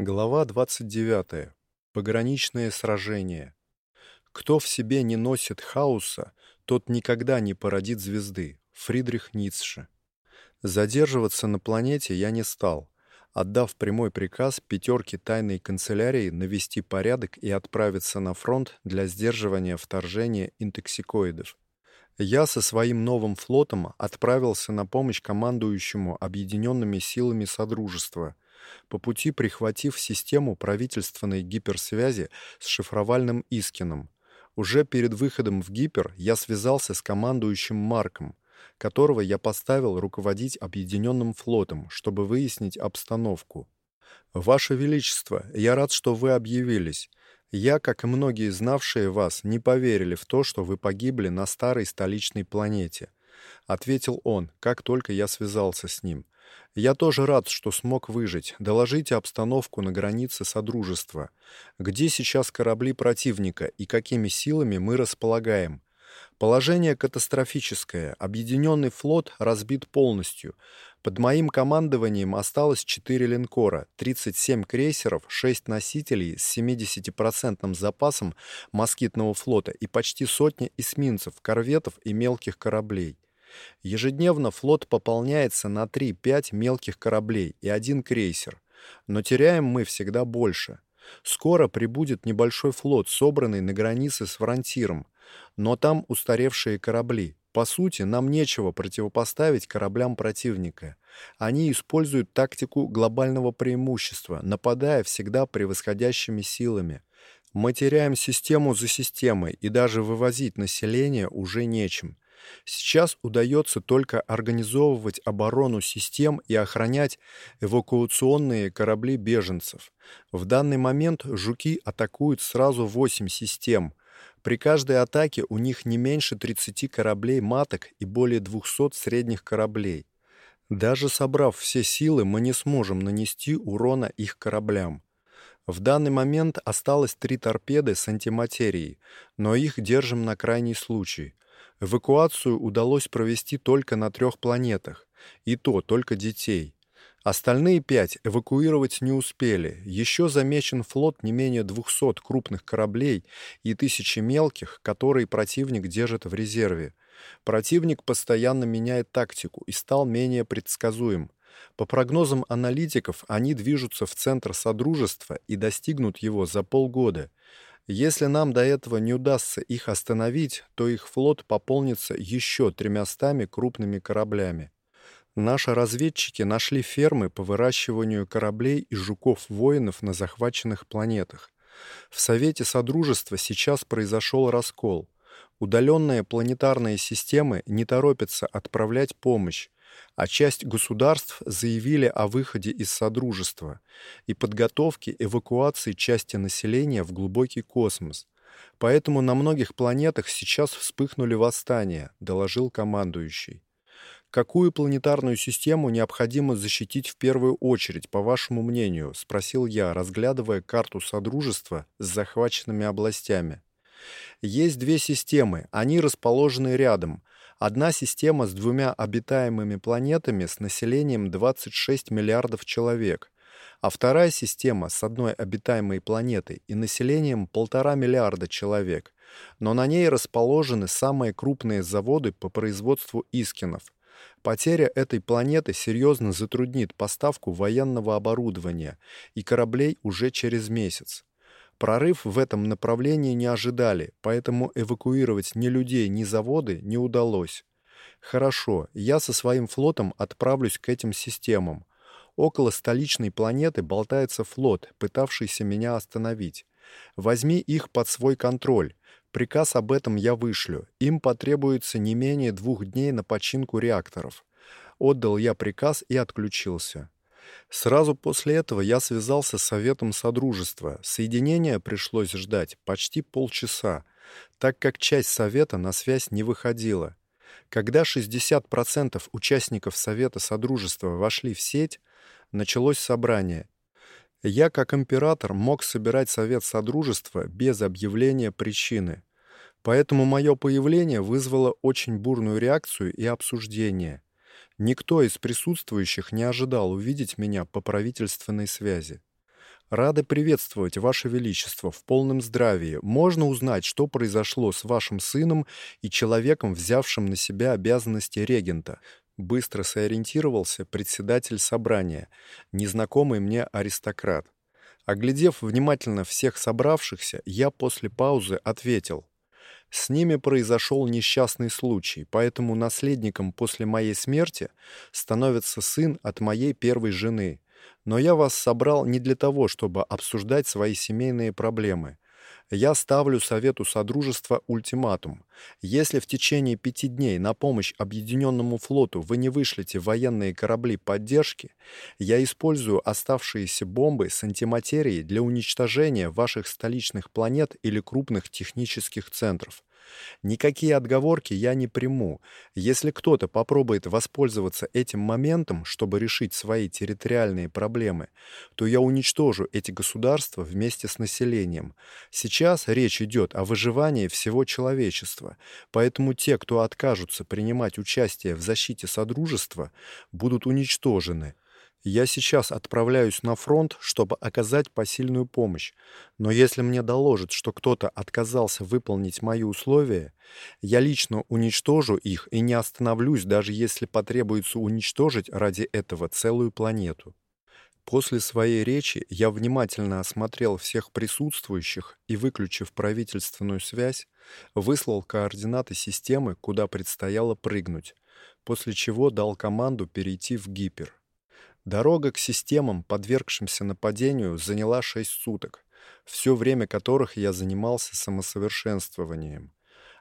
Глава 29. Пограничные сражения. Кто в себе не носит хаоса, тот никогда не породит звезды. Фридрих Ницше. Задерживаться на планете я не стал, отдав прямой приказ пятерке тайной канцелярии навести порядок и отправиться на фронт для сдерживания вторжения интоксикоидов. Я со своим новым флотом отправился на помощь командующему объединенными силами Содружества – по пути прихватив систему правительственной гиперсвязи с шифровальным Искином. Уже перед выходом в гипер я связался с командующим Марком, которого я поставил руководить объединенным флотом, чтобы выяснить обстановку. Ваше величество, я рад, что вы объявились. Я, как и многие знавшие вас, не поверили в то, что вы погибли на старой столичной планете, ответил он, как только я связался с ним. Я тоже рад, что смог выжить. Доложите обстановку на границе Содружества. Где сейчас корабли противника и какими силами мы располагаем? Положение катастрофическое. Объединенный флот разбит полностью. Под моим командованием осталось 4 линкора, 37 крейсеров, 6 носителей с 70% запасом москитного флота и почти сотня эсминцев, корветов и мелких кораблей. Ежедневно флот пополняется на 3-5 мелких кораблей и один крейсер. Но теряем мы всегда больше. Скоро прибудет небольшой флот, собранный на границе с Фронтиром, но там устаревшие корабли. По сути, нам нечего противопоставить кораблям противника. Они используют тактику глобального преимущества, нападая всегда превосходящими силами. Мы теряем систему за системой, и даже вывозить население уже нечем. Сейчас удается только организовывать оборону систем и охранять эвакуационные корабли беженцев. В данный момент жуки атакуют сразу 8 систем. При каждой атаке у них не меньше 30 кораблей маток и более 200 средних кораблей. Даже собрав все силы, мы не сможем нанести урона их кораблям. В данный момент осталось три торпеды с антиматерией, но их держим на крайний случай. Эвакуацию удалось провести только на трех планетах, и то только детей. Остальные пять эвакуировать не успели. Еще замечен флот не менее 200 крупных кораблей и тысячи мелких, которые противник держит в резерве. Противник постоянно меняет тактику и стал менее предсказуем. По прогнозам аналитиков, они движутся в центр содружества и достигнут его за полгода. Если нам до этого не удастся их остановить, то их флот пополнится еще тремястами крупными кораблями. Наши разведчики нашли фермы по выращиванию кораблей и жуков-воинов на захваченных планетах. В Совете Содружества сейчас произошел раскол. Удаленные планетарные системы не торопятся отправлять помощь, а часть государств заявили о выходе из Содружества и подготовке эвакуации части населения в глубокий космос. Поэтому на многих планетах сейчас вспыхнули восстания, доложил командующий. Какую планетарную систему необходимо защитить в первую очередь, по вашему мнению, спросил я, разглядывая карту содружества с захваченными областями. Есть две системы, они расположены рядом, Одна система с двумя обитаемыми планетами с населением 26 миллиардов человек, а вторая система с одной обитаемой планетой и населением полтора миллиарда человек. Но на ней расположены самые крупные заводы по производству искинов. Потеря этой планеты серьезно затруднит поставку военного оборудования и кораблей уже через месяц. Прорыв в этом направлении не ожидали, поэтому эвакуировать ни людей, ни заводы не удалось. Хорошо, я со своим флотом отправлюсь к этим системам. Около столичной планеты болтается флот, пытавшийся меня остановить. Возьми их под свой контроль. Приказ об этом я вышлю. Им потребуется не менее двух дней на починку реакторов. Отдал я приказ и отключился. Сразу после этого я связался с Советом Содружества. Соединение пришлось ждать почти полчаса, так как часть Совета на связь не выходила. Когда 60% участников Совета Содружества вошли в сеть, началось собрание. Я, как император, мог собирать Совет Содружества без объявления причины. Поэтому мое появление вызвало очень бурную реакцию и обсуждение. Никто из присутствующих не ожидал увидеть меня по правительственной связи. Рады приветствовать, Ваше Величество, в полном здравии. Можно узнать, что произошло с вашим сыном и человеком, взявшим на себя обязанности регента?» Быстро сориентировался председатель собрания, незнакомый мне аристократ. Оглядев внимательно всех собравшихся, я после паузы ответил. С ними произошел несчастный случай, поэтому наследником после моей смерти становится сын от моей первой жены. Но я вас собрал не для того, чтобы обсуждать свои семейные проблемы. Я ставлю Совету Содружества ультиматум. Если в течение пяти дней на помощь Объединенному флоту вы не вышлете военные корабли поддержки, я использую оставшиеся бомбы с антиматерией для уничтожения ваших столичных планет или крупных технических центров. Никакие отговорки я не приму. Если кто-то попробует воспользоваться этим моментом, чтобы решить свои территориальные проблемы, то я уничтожу эти государства вместе с населением. Сейчас речь идет о выживании всего человечества, поэтому те, кто откажутся принимать участие в защите Содружества, будут уничтожены. Я сейчас отправляюсь на фронт, чтобы оказать посильную помощь. Но если мне доложат, что кто-то отказался выполнить мои условия, я лично уничтожу их и не остановлюсь, даже если потребуется уничтожить ради этого целую планету. После своей речи я внимательно осмотрел всех присутствующих и, выключив правительственную связь, выслал координаты системы, куда предстояло прыгнуть, после чего дал команду перейти в гипер. Дорога к системам, подвергшимся нападению, заняла шесть суток, все время которых я занимался самосовершенствованием,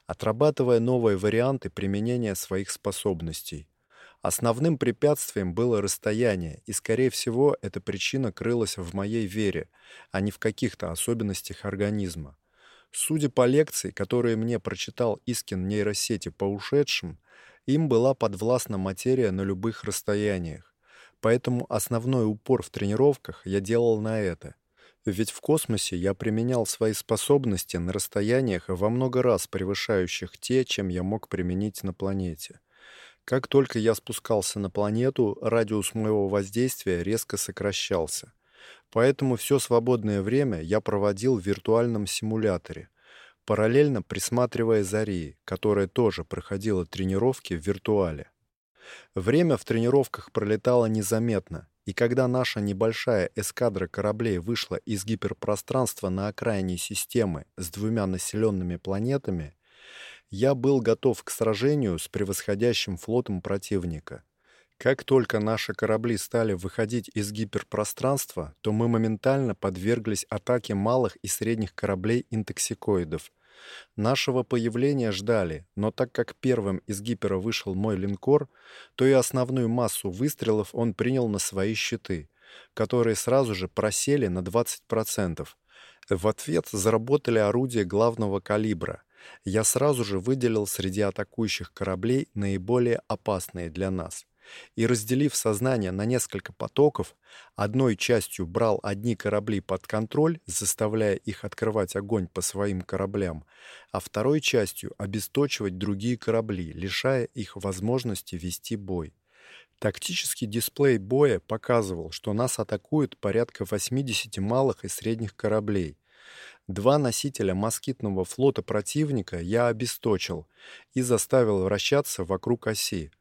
отрабатывая новые варианты применения своих способностей. Основным препятствием было расстояние, и, скорее всего, эта причина крылась в моей вере, а не в каких-то особенностях организма. Судя по лекции, которую мне прочитал Искин нейросети по ушедшим, им была подвластна материя на любых расстояниях. Поэтому основной упор в тренировках я делал на это. Ведь в космосе я применял свои способности на расстояниях во много раз превышающих те, чем я мог применить на планете. Как только я спускался на планету, радиус моего воздействия резко сокращался. Поэтому все свободное время я проводил в виртуальном симуляторе, параллельно присматривая за Рией, которая тоже проходила тренировки в виртуале. Время в тренировках пролетало незаметно, и когда наша небольшая эскадра кораблей вышла из гиперпространства на окраине системы с двумя населенными планетами, я был готов к сражению с превосходящим флотом противника. Как только наши корабли стали выходить из гиперпространства, то мы моментально подверглись атаке малых и средних кораблей интоксикоидов, Нашего появления ждали, но так как первым из гипера вышел мой линкор, то и основную массу выстрелов он принял на свои щиты, которые сразу же просели на 20%. В ответ заработали орудия главного калибра. Я сразу же выделил среди атакующих кораблей наиболее опасные для нас и, разделив сознание на несколько потоков, одной частью брал одни корабли под контроль, заставляя их открывать огонь по своим кораблям, а второй частью обесточивать другие корабли, лишая их возможности вести бой. Тактический дисплей боя показывал, что нас атакуют порядка 80 малых и средних кораблей. Два носителя москитного флота противника я обесточил и заставил вращаться вокруг оси,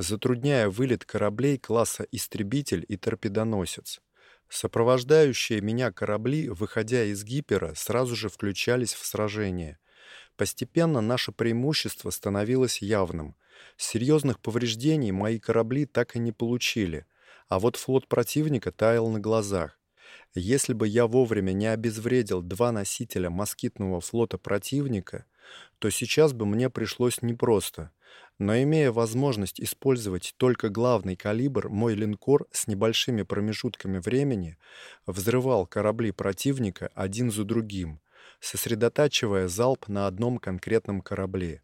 затрудняя вылет кораблей класса истребитель и торпедоносец. Сопровождающие меня корабли, выходя из гипера, сразу же включались в сражение. Постепенно наше преимущество становилось явным. Серьезных повреждений мои корабли так и не получили, а вот флот противника таял на глазах. Если бы я вовремя не обезвредил два носителя москитного флота противника, то сейчас бы мне пришлось непросто. Но имея возможность использовать только главный калибр, мой линкор с небольшими промежутками времени взрывал корабли противника один за другим, сосредотачивая залп на одном конкретном корабле.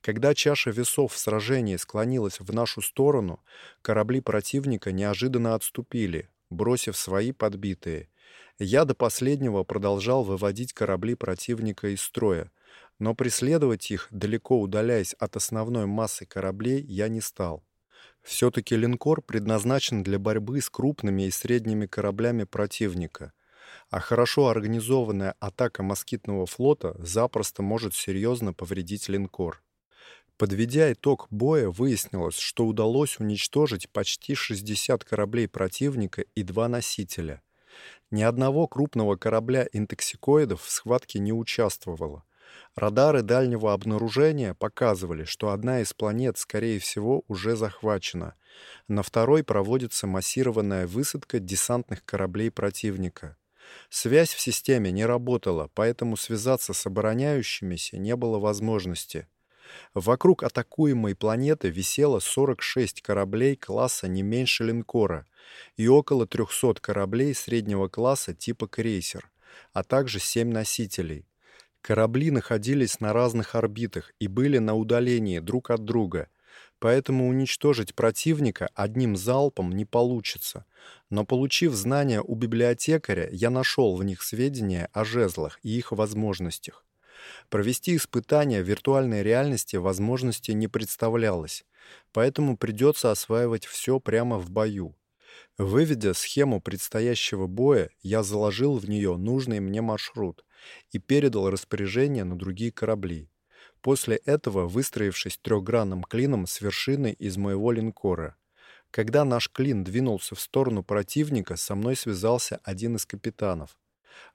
Когда чаша весов в сражении склонилась в нашу сторону, корабли противника неожиданно отступили, бросив свои подбитые. Я до последнего продолжал выводить корабли противника из строя, но преследовать их, далеко удаляясь от основной массы кораблей, я не стал. Все-таки линкор предназначен для борьбы с крупными и средними кораблями противника. а хорошо организованная атака москитного флота запросто может серьезно повредить линкор. Подведя итог боя, выяснилось, что удалось уничтожить почти 60 кораблей противника и два носителя. Ни одного крупного корабля интоксикоидов в схватке не участвовало. Радары дальнего обнаружения показывали, что одна из планет, скорее всего, уже захвачена. На второй проводится массированная высадка десантных кораблей противника. Связь в системе не работала, поэтому связаться с обороняющимися не было возможности. Вокруг атакуемой планеты висело 46 кораблей класса не меньше линкора и около 300 кораблей среднего класса типа крейсер, а также 7 носителей. Корабли находились на разных орбитах и были на удалении друг от друга, поэтому уничтожить противника одним залпом не получится. Но получив знания у библиотекаря, я нашел в них сведения о жезлах и их возможностях. Провести испытания в виртуальной реальности возможности не представлялось, поэтому придется осваивать все прямо в бою. Выведя схему предстоящего боя, я заложил в нее нужный мне маршрут и передал распоряжение на другие корабли. После этого, выстроившись трехгранным клином с вершины из моего линкора, когда наш клин двинулся в сторону противника, со мной связался один из капитанов.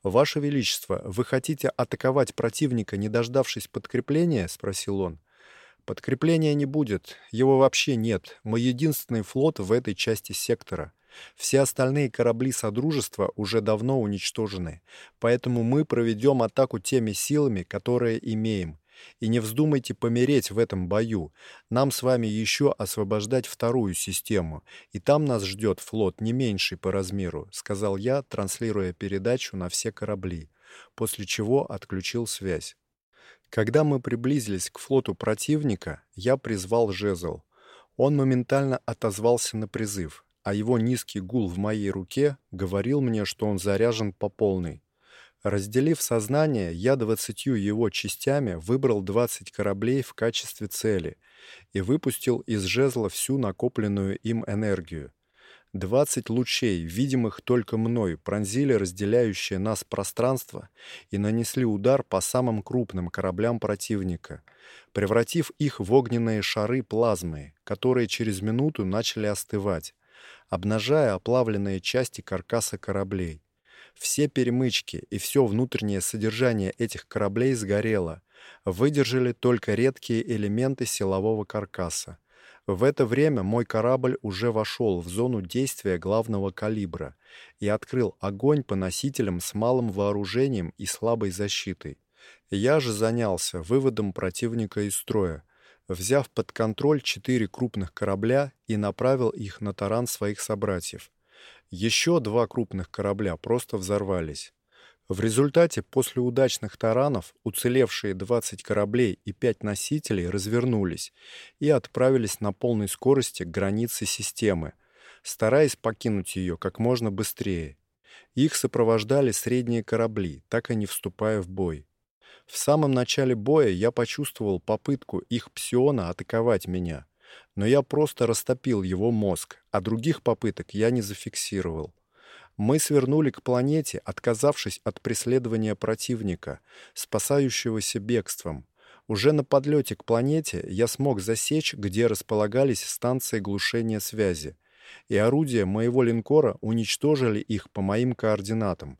«Ваше Величество, вы хотите атаковать противника, не дождавшись подкрепления?» — спросил он. «Подкрепления не будет. Его вообще нет. Мы единственный флот в этой части сектора. Все остальные корабли Содружества уже давно уничтожены. Поэтому мы проведем атаку теми силами, которые имеем. И не вздумайте помереть в этом бою. Нам с вами еще освобождать вторую систему, и там нас ждет флот не меньший по размеру, сказал я, транслируя передачу на все корабли, после чего отключил связь. Когда мы приблизились к флоту противника, я призвал жезл. Он моментально отозвался на призыв, а его низкий гул в моей руке говорил мне, что он заряжен по полной. Разделив сознание, я двадцатью его частями выбрал 20 кораблей в качестве цели и выпустил из жезла всю накопленную им энергию. 20 лучей, видимых только мной, пронзили разделяющее нас пространство и нанесли удар по самым крупным кораблям противника, превратив их в огненные шары плазмы, которые через минуту начали остывать, обнажая оплавленные части каркаса кораблей. Все перемычки и все внутреннее содержание этих кораблей сгорело. Выдержали только редкие элементы силового каркаса. В это время мой корабль уже вошел в зону действия главного калибра и открыл огонь по носителям с малым вооружением и слабой защитой. Я же занялся выводом противника из строя, взяв под контроль четыре крупных корабля и направил их на таран своих собратьев. Еще два крупных корабля просто взорвались. В результате после удачных таранов уцелевшие 20 кораблей и 5 носителей развернулись и отправились на полной скорости к границе системы, стараясь покинуть ее как можно быстрее. Их сопровождали средние корабли, так и не вступая в бой. В самом начале боя я почувствовал попытку их псиона атаковать меня — но я просто растопил его мозг, а других попыток я не зафиксировал. Мы свернули к планете, отказавшись от преследования противника, спасающегося бегством. Уже на подлете к планете я смог засечь, где располагались станции глушения связи, и орудия моего линкора уничтожили их по моим координатам.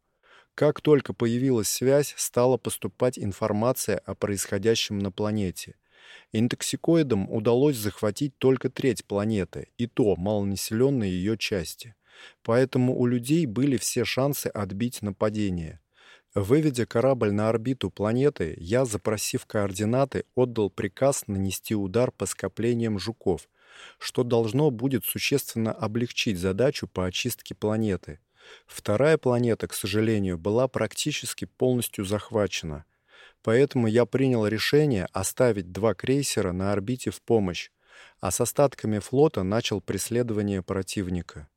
Как только появилась связь, стала поступать информация о происходящем на планете. Интоксикоидам удалось захватить только треть планеты, и то малонаселенные ее части. Поэтому у людей были все шансы отбить нападение. Выведя корабль на орбиту планеты, я, запросив координаты, отдал приказ нанести удар по скоплениям жуков, что должно будет существенно облегчить задачу по очистке планеты. Вторая планета, к сожалению, была практически полностью захвачена, Поэтому я принял решение оставить два крейсера на орбите в помощь, а с остатками флота начал преследование противника.